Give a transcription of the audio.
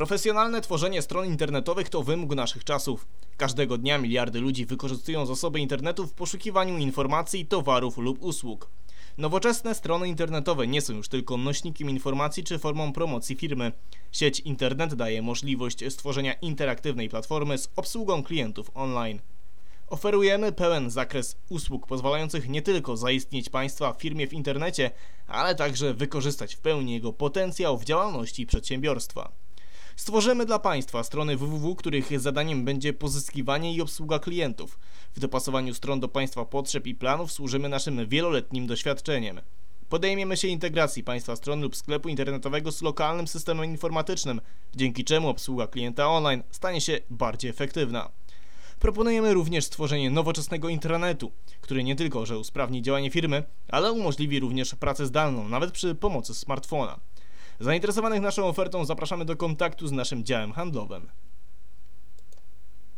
Profesjonalne tworzenie stron internetowych to wymóg naszych czasów. Każdego dnia miliardy ludzi wykorzystują zasoby internetu w poszukiwaniu informacji, towarów lub usług. Nowoczesne strony internetowe nie są już tylko nośnikiem informacji czy formą promocji firmy. Sieć internet daje możliwość stworzenia interaktywnej platformy z obsługą klientów online. Oferujemy pełen zakres usług pozwalających nie tylko zaistnieć Państwa firmie w internecie, ale także wykorzystać w pełni jego potencjał w działalności przedsiębiorstwa. Stworzymy dla Państwa strony www, których zadaniem będzie pozyskiwanie i obsługa klientów. W dopasowaniu stron do Państwa potrzeb i planów służymy naszym wieloletnim doświadczeniem. Podejmiemy się integracji Państwa strony lub sklepu internetowego z lokalnym systemem informatycznym, dzięki czemu obsługa klienta online stanie się bardziej efektywna. Proponujemy również stworzenie nowoczesnego intranetu, który nie tylko że usprawni działanie firmy, ale umożliwi również pracę zdalną, nawet przy pomocy smartfona. Zainteresowanych naszą ofertą zapraszamy do kontaktu z naszym działem handlowym.